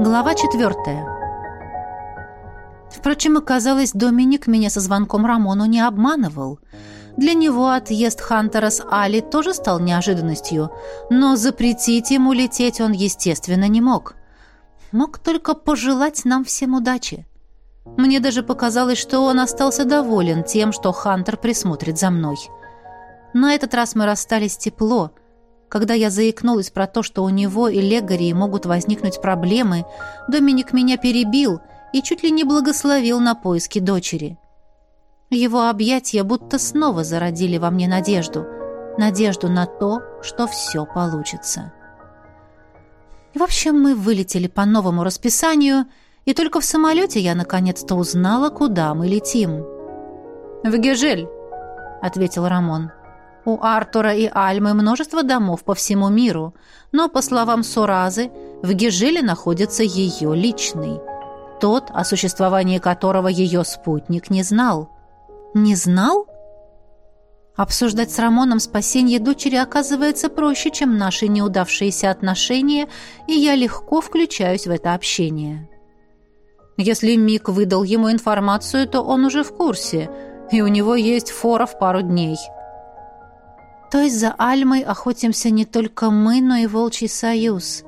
Глава четвертая. Впрочем, оказалось, Доминик меня со звонком Рамону не обманывал. Для него отъезд Хантера с Али тоже стал неожиданностью, но запретить ему лететь он, естественно, не мог. Мог только пожелать нам всем удачи. Мне даже показалось, что он остался доволен тем, что Хантер присмотрит за мной. На этот раз мы расстались тепло, когда я заикнулась про то, что у него и Легарии могут возникнуть проблемы, Доминик меня перебил и чуть ли не благословил на поиски дочери. Его объятия будто снова зародили во мне надежду. Надежду на то, что все получится. В общем, мы вылетели по новому расписанию, и только в самолете я наконец-то узнала, куда мы летим. «В Гежель», — ответил Рамон. У Артура и Альмы множество домов по всему миру, но, по словам Суразы, в Гежеле находится ее личный. Тот, о существовании которого ее спутник не знал. Не знал? Обсуждать с Рамоном спасение дочери оказывается проще, чем наши неудавшиеся отношения, и я легко включаюсь в это общение. Если Мик выдал ему информацию, то он уже в курсе, и у него есть фора в пару дней – то есть за Альмой охотимся не только мы, но и Волчий Союз.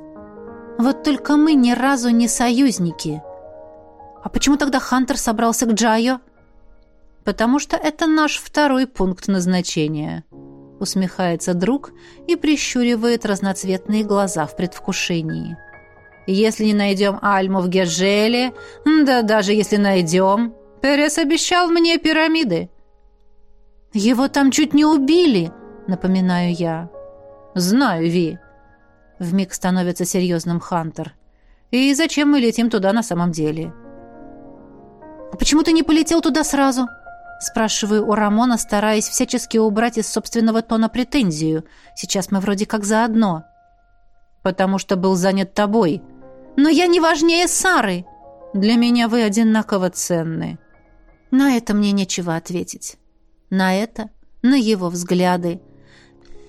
Вот только мы ни разу не союзники. А почему тогда Хантер собрался к Джайо? Потому что это наш второй пункт назначения. Усмехается друг и прищуривает разноцветные глаза в предвкушении. Если не найдем Альму в Гержеле, да даже если найдем, Перес обещал мне пирамиды. Его там чуть не убили, напоминаю я. «Знаю, Ви». Вмиг становится серьезным Хантер. «И зачем мы летим туда на самом деле?» «А почему ты не полетел туда сразу?» Спрашиваю у Рамона, стараясь всячески убрать из собственного тона претензию. Сейчас мы вроде как заодно. «Потому что был занят тобой». «Но я не важнее Сары!» «Для меня вы одинаково ценны». На это мне нечего ответить. На это, на его взгляды,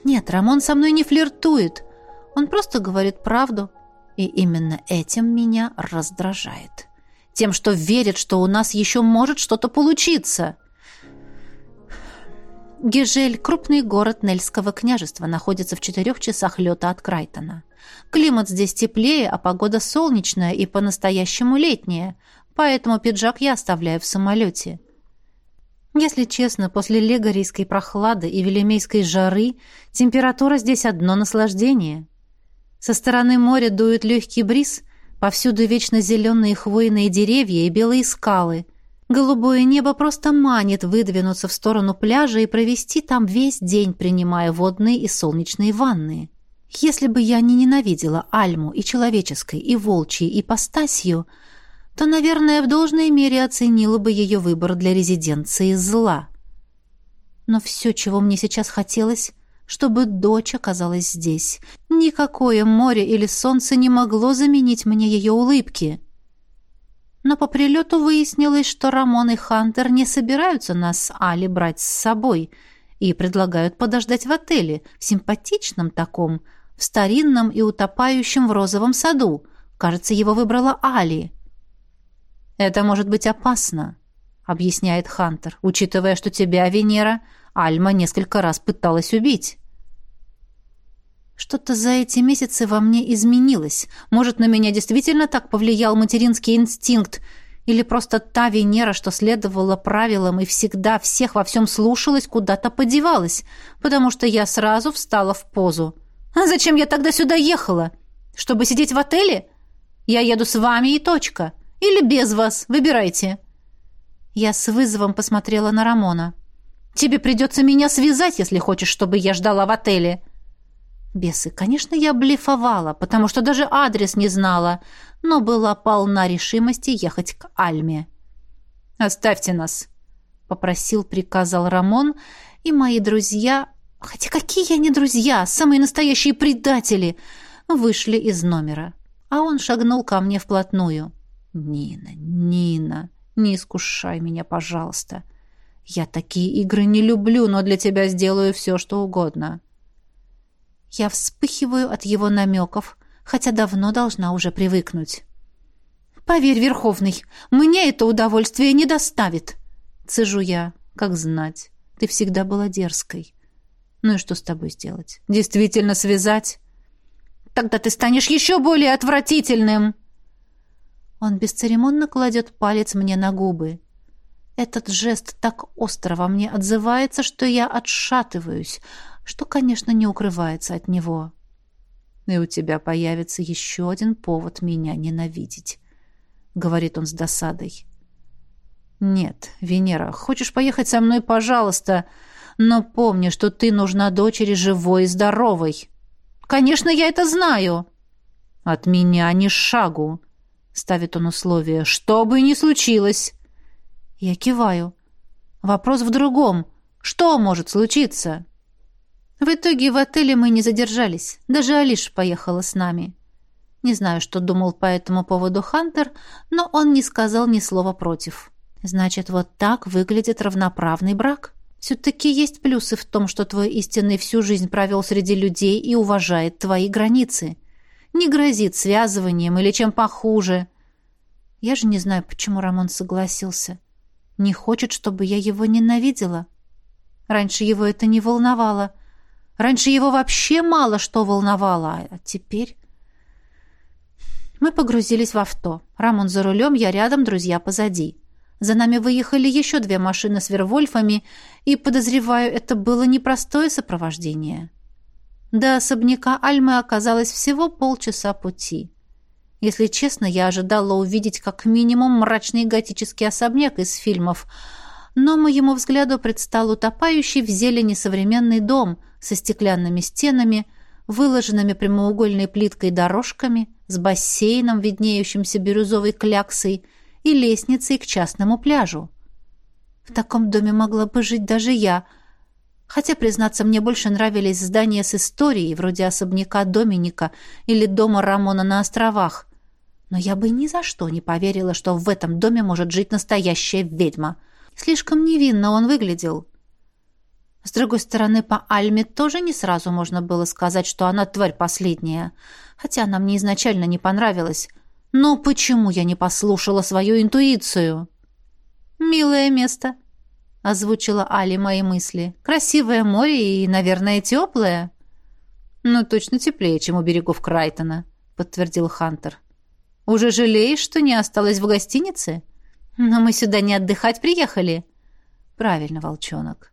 нет, Рамон со мной не флиртует. Он просто говорит правду. И именно этим меня раздражает. Тем, что верит, что у нас еще может что-то получиться. Гежель, крупный город Нельского княжества, находится в четырех часах лета от Крайтона. Климат здесь теплее, а погода солнечная и по-настоящему летняя, поэтому пиджак я оставляю в самолете. Если честно, после легорийской прохлады и велемейской жары температура здесь одно наслаждение. Со стороны моря дует легкий бриз, повсюду вечно зеленые хвойные деревья и белые скалы. Голубое небо просто манит выдвинуться в сторону пляжа и провести там весь день, принимая водные и солнечные ванны. Если бы я не ненавидела Альму и человеческой, и волчьей ипостасью, то, наверное, в должной мере оценила бы ее выбор для резиденции зла. Но все, чего мне сейчас хотелось, чтобы дочь оказалась здесь. Никакое море или солнце не могло заменить мне ее улыбки. Но по прилету выяснилось, что Рамон и Хантер не собираются нас с Али брать с собой и предлагают подождать в отеле, в симпатичном таком, в старинном и утопающем в розовом саду. Кажется, его выбрала Али. «Это может быть опасно», — объясняет Хантер, учитывая, что тебя, Венера, Альма несколько раз пыталась убить. Что-то за эти месяцы во мне изменилось. Может, на меня действительно так повлиял материнский инстинкт, или просто та Венера, что следовала правилам и всегда всех во всем слушалась, куда-то подевалась, потому что я сразу встала в позу. А зачем я тогда сюда ехала? Чтобы сидеть в отеле? Я еду с вами и точка. Или без вас. Выбирайте». Я с вызовом посмотрела на Рамона. «Тебе придется меня связать, если хочешь, чтобы я ждала в отеле». Бесы, конечно, я блефовала, потому что даже адрес не знала, но была полна решимости ехать к Альме. «Оставьте нас», — попросил, приказал Рамон, и мои друзья, хотя какие я не друзья, самые настоящие предатели, вышли из номера. А он шагнул ко мне вплотную. «Нина, Нина, не искушай меня, пожалуйста. Я такие игры не люблю, но для тебя сделаю все, что угодно». Я вспыхиваю от его намеков, хотя давно должна уже привыкнуть. Поверь, Верховный, мне это удовольствие не доставит. Цежу я, как знать. Ты всегда была дерзкой. Ну и что с тобой сделать? Действительно связать? Тогда ты станешь еще более отвратительным. Он бесцеремонно кладет палец мне на губы. Этот жест так остро во мне отзывается, что я отшатываюсь, что, конечно, не укрывается от него. И у тебя появится еще один повод меня ненавидеть, — говорит он с досадой. Нет, Венера, хочешь поехать со мной, пожалуйста, но помни, что ты нужна дочери живой и здоровой. Конечно, я это знаю. От меня ни шагу, — ставит он условие, — что бы ни случилось. Я киваю. Вопрос в другом. Что может случиться? В итоге в отеле мы не задержались. Даже Алиш поехала с нами. Не знаю, что думал по этому поводу Хантер, но он не сказал ни слова против. Значит, вот так выглядит равноправный брак. Все-таки есть плюсы в том, что твой истинный всю жизнь провел среди людей и уважает твои границы. Не грозит связыванием или чем похуже. Я же не знаю, почему Рамон согласился. Не хочет, чтобы я его ненавидела. Раньше его это не волновало. Раньше его вообще мало что волновало, а теперь... Мы погрузились в авто. Рамон за рулем, я рядом, друзья позади. За нами выехали еще две машины с вервольфами, и, подозреваю, это было непростое сопровождение. До особняка Альмы оказалось всего полчаса пути. Если честно, я ожидала увидеть как минимум мрачный готический особняк из фильмов, но моему взгляду предстал утопающий в зелени современный дом со стеклянными стенами, выложенными прямоугольной плиткой дорожками, с бассейном, виднеющимся бирюзовой кляксой, и лестницей к частному пляжу. В таком доме могла бы жить даже я, хотя, признаться, мне больше нравились здания с историей, вроде особняка Доминика или дома Рамона на островах, но я бы ни за что не поверила, что в этом доме может жить настоящая ведьма. Слишком невинно он выглядел. С другой стороны, по Альме тоже не сразу можно было сказать, что она тварь последняя, хотя она мне изначально не понравилась. Но почему я не послушала свою интуицию? «Милое место», — озвучила Али мои мысли. «Красивое море и, наверное, теплое». «Ну, точно теплее, чем у берегов Крайтона», — подтвердил Хантер. Уже жалеешь, что не осталась в гостинице? Но мы сюда не отдыхать приехали. Правильно, волчонок,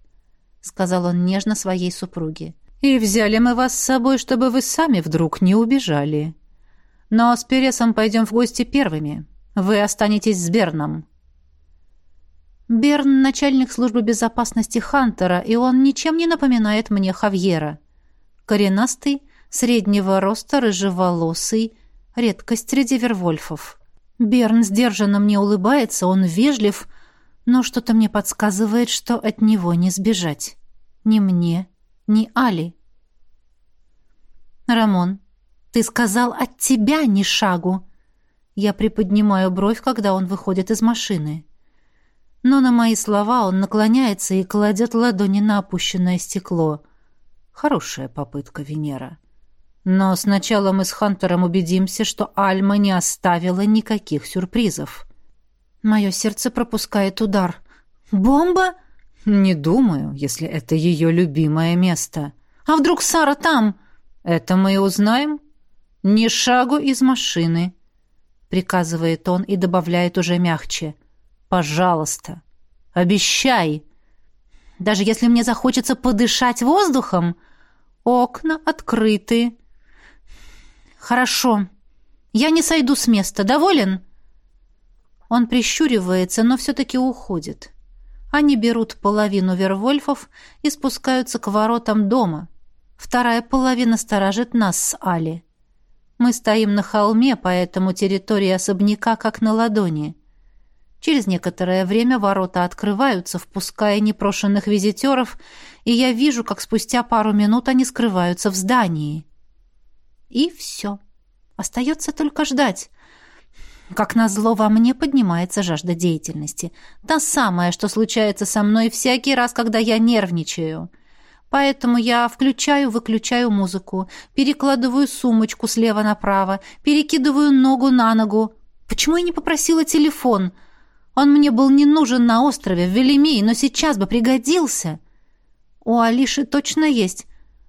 сказал он нежно своей супруге. И взяли мы вас с собой, чтобы вы сами вдруг не убежали. Но с Пересом пойдем в гости первыми. Вы останетесь с Берном. Берн — начальник службы безопасности Хантера, и он ничем не напоминает мне Хавьера. Коренастый, среднего роста, рыжеволосый, Редкость среди вервольфов. Берн сдержанно мне улыбается, он вежлив, но что-то мне подсказывает, что от него не сбежать. Ни мне, ни Али. «Рамон, ты сказал от тебя ни шагу!» Я приподнимаю бровь, когда он выходит из машины. Но на мои слова он наклоняется и кладет ладони на опущенное стекло. Хорошая попытка, Венера. Но сначала мы с Хантером убедимся, что Альма не оставила никаких сюрпризов. Мое сердце пропускает удар. «Бомба?» «Не думаю, если это ее любимое место». «А вдруг Сара там?» «Это мы и узнаем». «Ни шагу из машины», — приказывает он и добавляет уже мягче. «Пожалуйста, обещай». «Даже если мне захочется подышать воздухом?» «Окна открыты», «Хорошо. Я не сойду с места. Доволен?» Он прищуривается, но все-таки уходит. Они берут половину вервольфов и спускаются к воротам дома. Вторая половина сторожит нас с Али. Мы стоим на холме, поэтому территория особняка как на ладони. Через некоторое время ворота открываются, впуская непрошенных визитеров, и я вижу, как спустя пару минут они скрываются в здании. И все. Остается только ждать. Как назло, во мне поднимается жажда деятельности. Та самая, что случается со мной всякий раз, когда я нервничаю. Поэтому я включаю-выключаю музыку, перекладываю сумочку слева направо, перекидываю ногу на ногу, Почему я не попросила телефон? Он мне был не нужен на острове, в Велимии, но сейчас бы пригодился. У Алиши точно есть.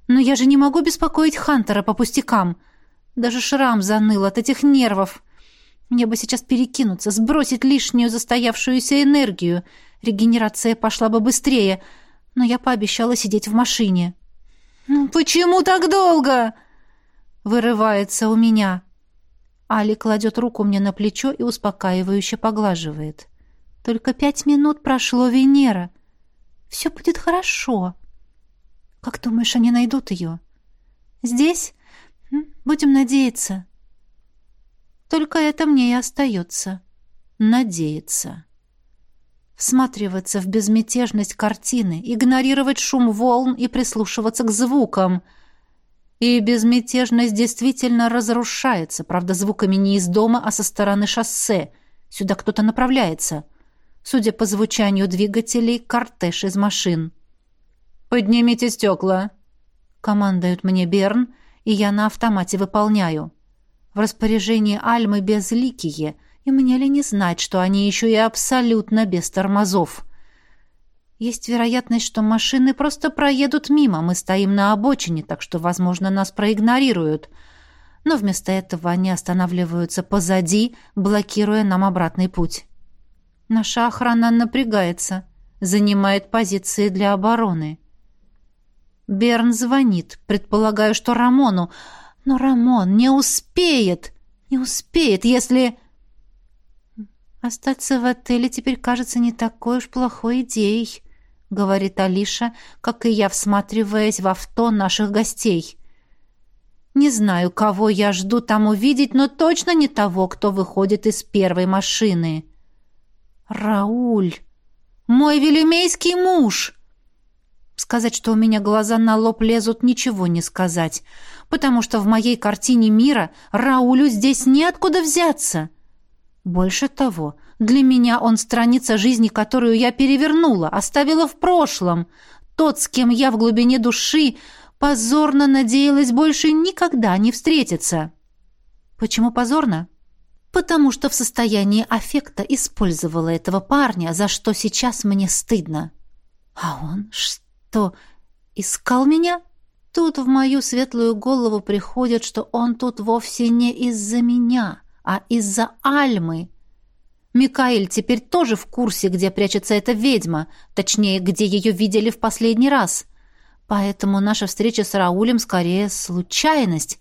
Но я же не могу беспокоить Хантера по пустякам. Даже шрам заныл от этих нервов. Мне бы сейчас перекинуться, сбросить лишнюю застоявшуюся энергию. Регенерация пошла бы быстрее, но я пообещала сидеть в машине. «Ну почему так долго?» Вырывается у меня. Али кладет руку мне на плечо и успокаивающе поглаживает. «Только пять минут прошло, Венера. Все будет хорошо. Как думаешь, они найдут ее?» «Здесь? Будем надеяться». Только это мне и остается. Надеяться. Всматриваться в безмятежность картины, игнорировать шум волн и прислушиваться к звукам. И безмятежность действительно разрушается, правда, звуками не из дома, а со стороны шоссе. Сюда кто-то направляется. Судя по звучанию двигателей, кортеж из машин. «Поднимите стекла!» — командует мне Берн, и я на автомате выполняю. В распоряжении Альмы безликие, и мне ли не знать, что они еще и абсолютно без тормозов. Есть вероятность, что машины просто проедут мимо, мы стоим на обочине, так что, возможно, нас проигнорируют. Но вместо этого они останавливаются позади, блокируя нам обратный путь. Наша охрана напрягается, занимает позиции для обороны. Берн звонит, предполагаю, что Рамону, но Рамон не успеет, не успеет, если... Остаться в отеле теперь кажется не такой уж плохой идеей, говорит Алиша, как и я, всматриваясь в авто наших гостей. Не знаю, кого я жду там увидеть, но точно не того, кто выходит из первой машины. Рауль, мой велимейский муж. Сказать, что у меня глаза на лоб лезут, ничего не сказать потому что в моей картине мира Раулю здесь неоткуда взяться. Больше того, для меня он страница жизни, которую я перевернула, оставила в прошлом. Тот, с кем я в глубине души позорно надеялась больше никогда не встретиться. Почему позорно? Потому что в состоянии аффекта использовала этого парня, за что сейчас мне стыдно. А он что, искал меня? Тут в мою светлую голову приходит, что он тут вовсе не из-за меня, а из-за Альмы. Микаэль теперь тоже в курсе, где прячется эта ведьма, точнее, где ее видели в последний раз. Поэтому наша встреча с Раулем скорее случайность.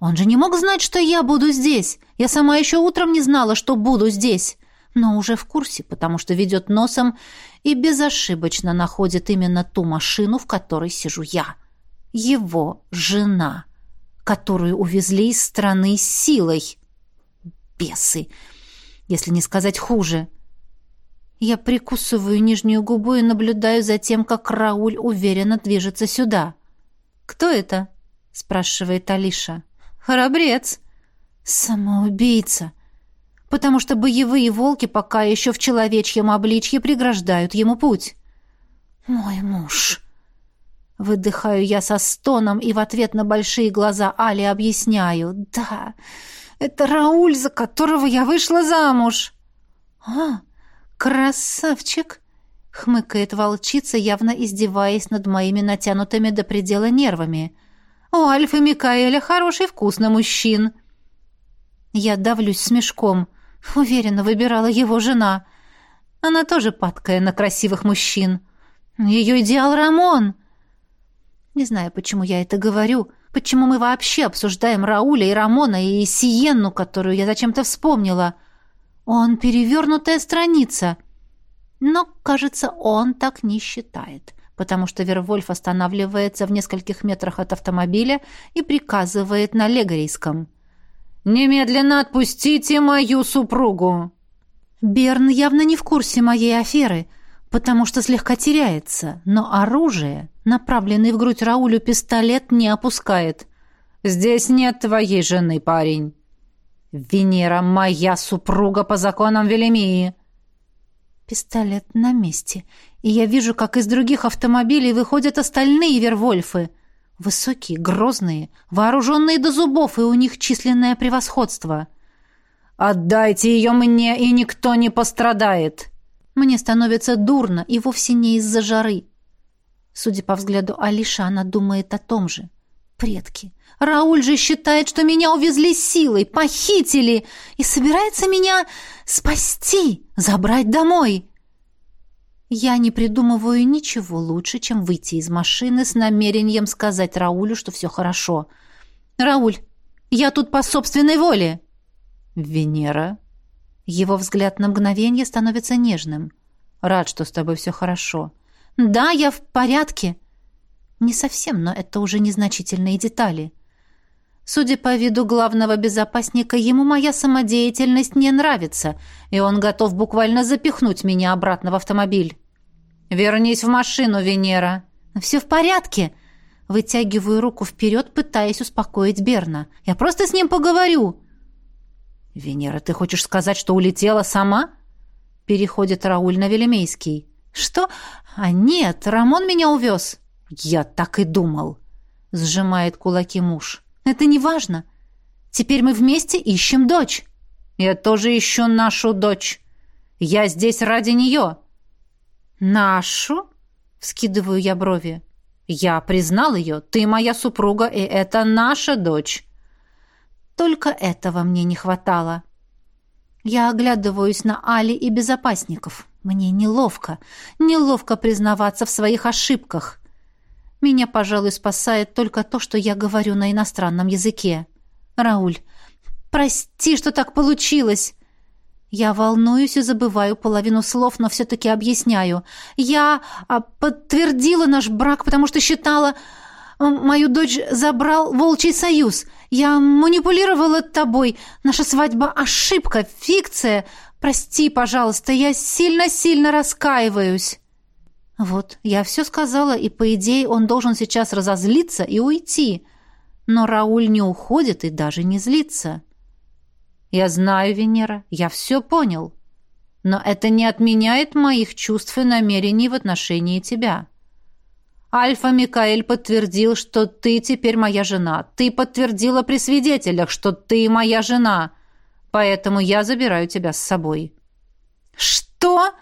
Он же не мог знать, что я буду здесь. Я сама еще утром не знала, что буду здесь. Но уже в курсе, потому что ведет носом и безошибочно находит именно ту машину, в которой сижу я его жена, которую увезли из страны силой. Бесы, если не сказать хуже. Я прикусываю нижнюю губу и наблюдаю за тем, как Рауль уверенно движется сюда. «Кто это?» — спрашивает Алиша. «Храбрец». «Самоубийца», потому что боевые волки пока еще в человечьем обличье преграждают ему путь. «Мой муж», Выдыхаю я со стоном и в ответ на большие глаза Али объясняю. «Да, это Рауль, за которого я вышла замуж!» «А, красавчик!» — хмыкает волчица, явно издеваясь над моими натянутыми до предела нервами. «У Альфы Микаэля хороший вкус на мужчин!» Я давлюсь смешком. Уверенно выбирала его жена. Она тоже падкая на красивых мужчин. Ее идеал Рамон. Не знаю, почему я это говорю, почему мы вообще обсуждаем Рауля и Рамона и Сиенну, которую я зачем-то вспомнила. Он перевернутая страница. Но, кажется, он так не считает, потому что Вервольф останавливается в нескольких метрах от автомобиля и приказывает на легорийском. «Немедленно отпустите мою супругу!» Берн явно не в курсе моей аферы — потому что слегка теряется, но оружие, направленный в грудь Раулю пистолет, не опускает. «Здесь нет твоей жены, парень. Венера моя супруга по законам Велемии». Пистолет на месте, и я вижу, как из других автомобилей выходят остальные вервольфы. Высокие, грозные, вооруженные до зубов, и у них численное превосходство. «Отдайте ее мне, и никто не пострадает!» Мне становится дурно, и вовсе не из-за жары. Судя по взгляду Алиша, она думает о том же. Предки. Рауль же считает, что меня увезли силой, похитили и собирается меня спасти, забрать домой. Я не придумываю ничего лучше, чем выйти из машины с намерением сказать Раулю, что все хорошо. «Рауль, я тут по собственной воле!» «Венера?» Его взгляд на мгновение становится нежным. «Рад, что с тобой все хорошо». «Да, я в порядке». Не совсем, но это уже незначительные детали. Судя по виду главного безопасника, ему моя самодеятельность не нравится, и он готов буквально запихнуть меня обратно в автомобиль. «Вернись в машину, Венера!» «Все в порядке!» Вытягиваю руку вперед, пытаясь успокоить Берна. «Я просто с ним поговорю!» «Венера, ты хочешь сказать, что улетела сама?» Переходит Рауль на Велимейский. «Что? А нет, Рамон меня увез!» «Я так и думал!» Сжимает кулаки муж. «Это не важно. Теперь мы вместе ищем дочь!» «Я тоже ищу нашу дочь. Я здесь ради нее!» «Нашу?» — вскидываю я брови. «Я признал ее. Ты моя супруга, и это наша дочь». Только этого мне не хватало. Я оглядываюсь на Али и безопасников. Мне неловко. Неловко признаваться в своих ошибках. Меня, пожалуй, спасает только то, что я говорю на иностранном языке. «Рауль, прости, что так получилось!» Я волнуюсь и забываю половину слов, но все-таки объясняю. Я а, подтвердила наш брак, потому что считала... Мою дочь забрал Волчий Союз. Я манипулировала тобой. Наша свадьба — ошибка, фикция. Прости, пожалуйста, я сильно-сильно раскаиваюсь». Вот, я все сказала, и, по идее, он должен сейчас разозлиться и уйти. Но Рауль не уходит и даже не злится. Я знаю, Венера, я все понял. Но это не отменяет моих чувств и намерений в отношении тебя. Альфа Микаэль подтвердил, что ты теперь моя жена. Ты подтвердила при свидетелях, что ты моя жена. Поэтому я забираю тебя с собой. Что?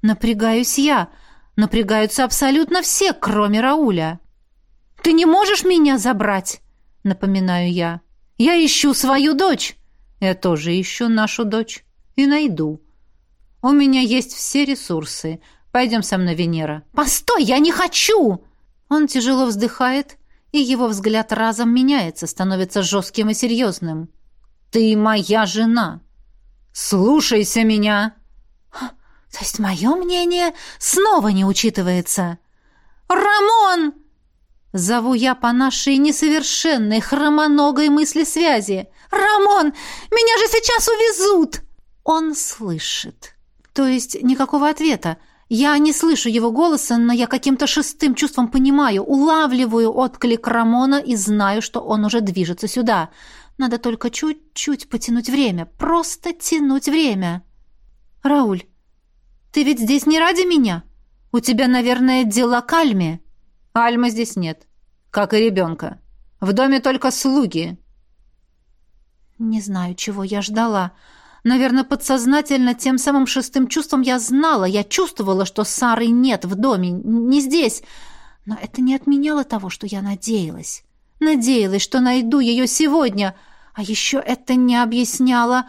Напрягаюсь я. Напрягаются абсолютно все, кроме Рауля. Ты не можешь меня забрать, напоминаю я. Я ищу свою дочь. Я тоже ищу нашу дочь. И найду. У меня есть все ресурсы. Пойдем со мной, Венера». «Постой, я не хочу!» Он тяжело вздыхает, и его взгляд разом меняется, становится жестким и серьезным. «Ты моя жена. Слушайся меня!» «То есть мое мнение снова не учитывается?» «Рамон!» Зову я по нашей несовершенной хромоногой мысли связи. «Рамон, меня же сейчас увезут!» Он слышит. То есть никакого ответа. Я не слышу его голоса, но я каким-то шестым чувством понимаю, улавливаю отклик Рамона и знаю, что он уже движется сюда. Надо только чуть-чуть потянуть время, просто тянуть время. «Рауль, ты ведь здесь не ради меня? У тебя, наверное, дела к Альме?» «Альмы здесь нет, как и ребенка. В доме только слуги». Не знаю, чего я ждала. Наверное, подсознательно тем самым шестым чувством я знала, я чувствовала, что Сары нет в доме, не здесь. Но это не отменяло того, что я надеялась. Надеялась, что найду ее сегодня. А еще это не объясняло...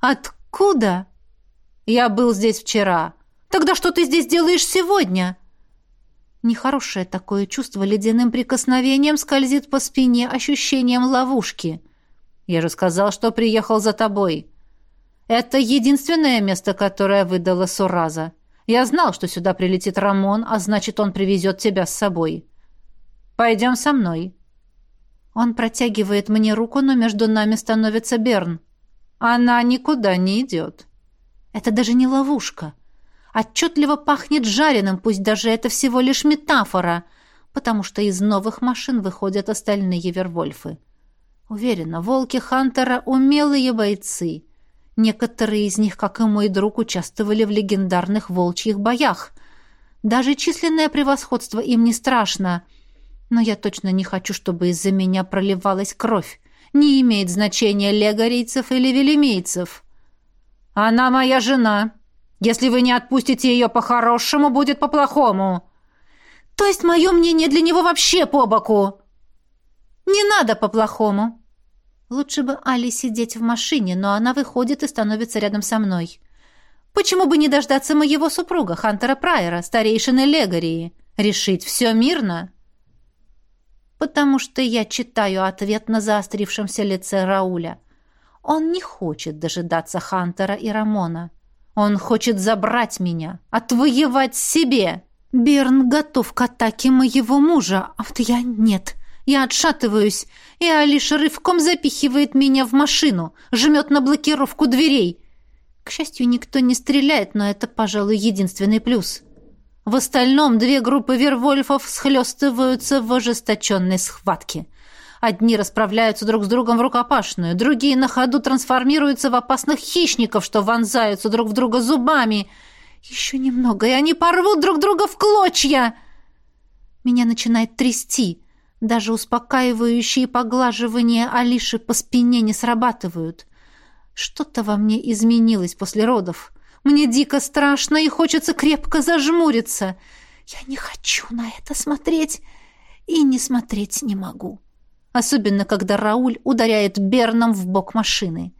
Откуда? Я был здесь вчера. Тогда что ты здесь делаешь сегодня? Нехорошее такое чувство ледяным прикосновением скользит по спине ощущением ловушки. Я же сказал, что приехал за тобой. Это единственное место, которое выдало Сураза. Я знал, что сюда прилетит Рамон, а значит, он привезет тебя с собой. Пойдем со мной. Он протягивает мне руку, но между нами становится Берн. Она никуда не идет. Это даже не ловушка. Отчетливо пахнет жареным, пусть даже это всего лишь метафора, потому что из новых машин выходят остальные вервольфы. Уверена, волки Хантера — умелые бойцы. Некоторые из них, как и мой друг, участвовали в легендарных волчьих боях. Даже численное превосходство им не страшно. Но я точно не хочу, чтобы из-за меня проливалась кровь. Не имеет значения легорийцев или велимейцев. Она моя жена. Если вы не отпустите ее по-хорошему, будет по-плохому. То есть мое мнение для него вообще по боку. Не надо по-плохому. Лучше бы Али сидеть в машине, но она выходит и становится рядом со мной. Почему бы не дождаться моего супруга, Хантера Прайера, старейшины Легории? Решить все мирно? Потому что я читаю ответ на заострившемся лице Рауля. Он не хочет дожидаться Хантера и Рамона. Он хочет забрать меня, отвоевать себе. Берн готов к атаке моего мужа, а вот я нет. Я отшатываюсь, и Алиша рывком запихивает меня в машину, жмет на блокировку дверей. К счастью, никто не стреляет, но это, пожалуй, единственный плюс. В остальном две группы вервольфов схлестываются в ожесточенной схватке. Одни расправляются друг с другом в рукопашную, другие на ходу трансформируются в опасных хищников, что вонзаются друг в друга зубами. Еще немного, и они порвут друг друга в клочья. Меня начинает трясти. Даже успокаивающие поглаживания Алиши по спине не срабатывают. Что-то во мне изменилось после родов. Мне дико страшно и хочется крепко зажмуриться. Я не хочу на это смотреть и не смотреть не могу. Особенно, когда Рауль ударяет Берном в бок машины.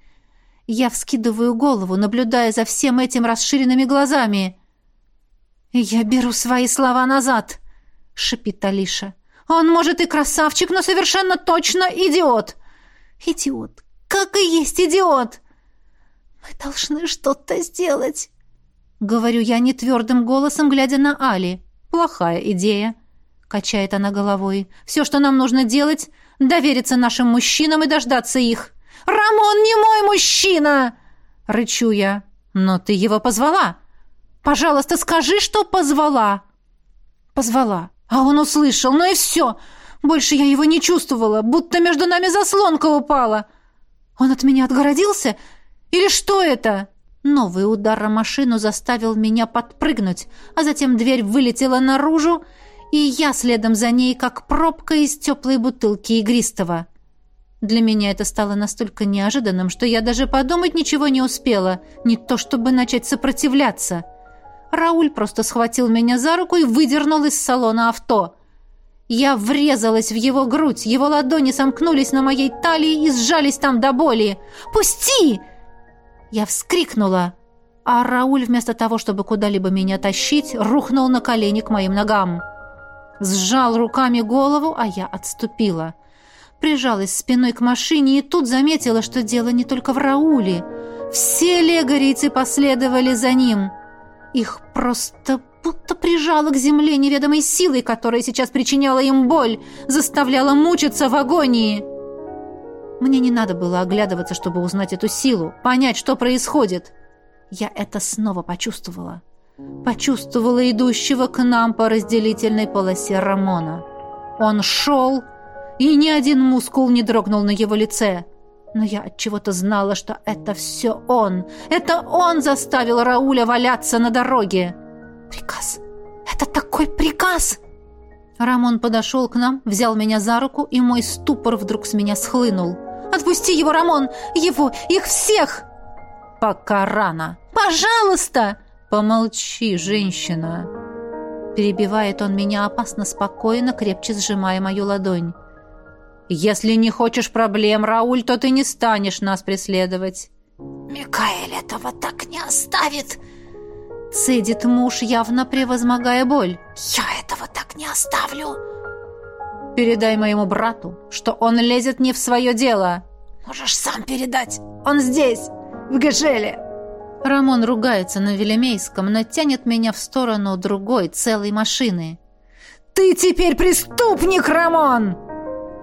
Я вскидываю голову, наблюдая за всем этим расширенными глазами. «Я беру свои слова назад», — шипит Алиша. «Он, может, и красавчик, но совершенно точно идиот». «Идиот! Как и есть идиот!» «Мы должны что-то сделать», — говорю я нетвердым голосом, глядя на Али. «Плохая идея», — качает она головой. «Все, что нам нужно делать, довериться нашим мужчинам и дождаться их». «Рамон не мой мужчина!» — рычу я. «Но ты его позвала. Пожалуйста, скажи, что позвала». «Позвала. А он услышал. Ну и все. Больше я его не чувствовала, будто между нами заслонка упала. Он от меня отгородился или что это?» Новый удар о машину заставил меня подпрыгнуть, а затем дверь вылетела наружу, и я следом за ней, как пробка из теплой бутылки игристого. Для меня это стало настолько неожиданным, что я даже подумать ничего не успела, не то чтобы начать сопротивляться. Рауль просто схватил меня за руку и выдернул из салона авто. Я врезалась в его грудь, его ладони сомкнулись на моей талии и сжались там до боли. «Пусти!» Я вскрикнула, а Рауль вместо того, чтобы куда-либо меня тащить, рухнул на колени к моим ногам. Сжал руками голову, а я отступила. Прижалась спиной к машине и тут заметила, что дело не только в Рауле. Все легорийцы последовали за ним. Их просто будто прижало к земле неведомой силой, которая сейчас причиняла им боль, заставляла мучиться в агонии. Мне не надо было оглядываться, чтобы узнать эту силу, понять, что происходит. Я это снова почувствовала. Почувствовала идущего к нам по разделительной полосе Рамона. Он шел, и ни один мускул не дрогнул на его лице. Но я от чего-то знала, что это все он. Это он заставил Рауля валяться на дороге. Приказ. Это такой приказ. Рамон подошел к нам, взял меня за руку, и мой ступор вдруг с меня схлынул. Отпусти его, Рамон! Его! Их всех!» «Пока рано!» «Пожалуйста!» «Помолчи, женщина!» Перебивает он меня опасно спокойно, крепче сжимая мою ладонь. «Если не хочешь проблем, Рауль, то ты не станешь нас преследовать». «Микаэль этого так не оставит!» Цедит муж, явно превозмогая боль. «Я этого так не оставлю!» Передай моему брату, что он лезет не в свое дело. Можешь сам передать. Он здесь, в Гажеле. Рамон ругается на Велемейском, но тянет меня в сторону другой, целой машины. «Ты теперь преступник, Рамон!»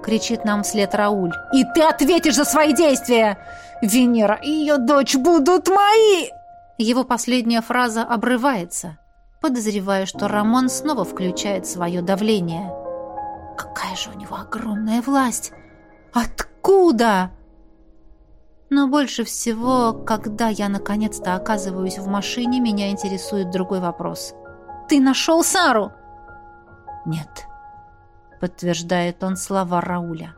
кричит нам вслед Рауль. «И ты ответишь за свои действия! Венера и ее дочь будут мои!» Его последняя фраза обрывается, подозревая, что Рамон снова включает свое давление. Какая же у него огромная власть! Откуда? Но больше всего, когда я наконец-то оказываюсь в машине, меня интересует другой вопрос. «Ты нашел Сару?» «Нет», — подтверждает он слова Рауля.